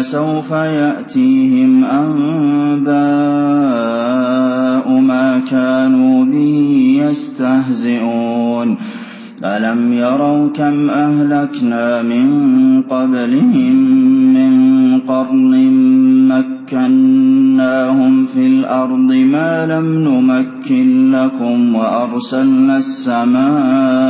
فسوف يأتيهم أنباء ما كانوا به يستهزئون. ألم يروا كم أهلكنا من قبلهم من قرن مكناهم في الأرض ما لم نمكن لكم وأرسلنا السماء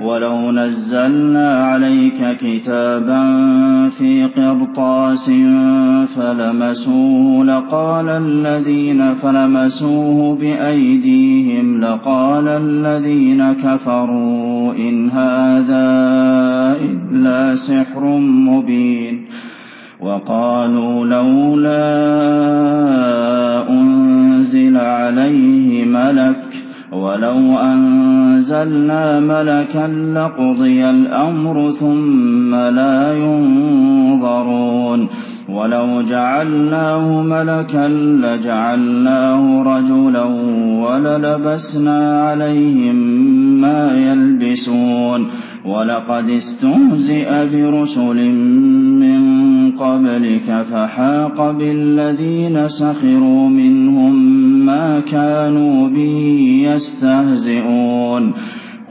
ولو نزلنا عليك كتابا في قرطاس فلمسوه لقال الذين فلمسوه بأيديهم لقال الذين كفروا إن هذا إلا سحر مبين وقالوا لولا أنزل عليه ملك ولو أنزلنا ملكا لقضي الأمر ثم لا ينظرون ولو جعلناه ملكا لجعلناه رجلا وللبسنا عليهم ما يلبسون ولقد استهزئ برسل من قبلك فحاق بالذين سخروا منهم ما كانوا به يستهزئون.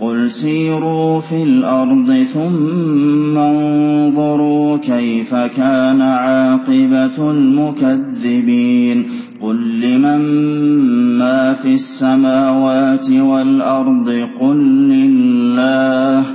قل سيروا في الأرض ثم انظروا كيف كان عاقبة المكذبين. قل لمن ما في السماوات والأرض؟ قل لله.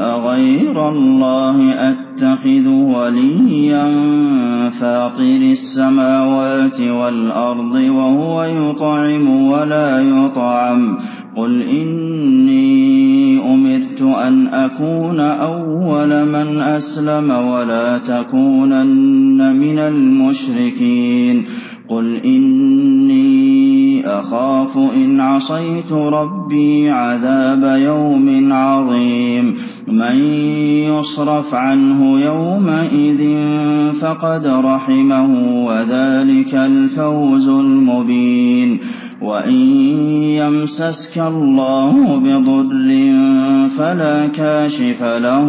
أغير الله أتخذ وليا فاطر السماوات والأرض وهو يطعم ولا يطعم. قل إني أمرت أن أكون أول من أسلم ولا تكونن من المشركين. قل إني أخاف إن عصيت ربي عذاب يوم عظيم. من يصرف عنه يومئذ فقد رحمه وذلك الفوز المبين. وَإِن يَمْسَسْكَ اللَّهُ بِضُرٍّ فَلَا كَاشِفَ لَهُ.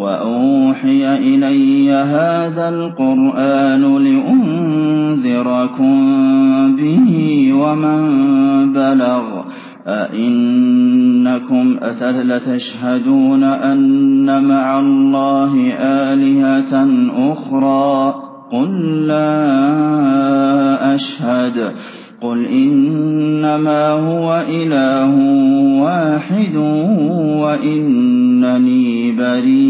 وَأُوحِيَ إِلَيَّ هَٰذَا الْقُرْآنُ لِأُنذِرَكُم بِهِ وَمَن بَلَغَ. أَئِنَّكُمْ لَتَشْهَدُونَ أَنَّ مَعَ اللَّهِ آلِهَةً أُخْرَىٰ ۚ؟ قُل لَّا أَشْهَدُ. قُلْ إِنَّمَا هُوَ إِلَٰهٌ وَاحِدٌ وَإِنَّنِي بَرِيءٌ.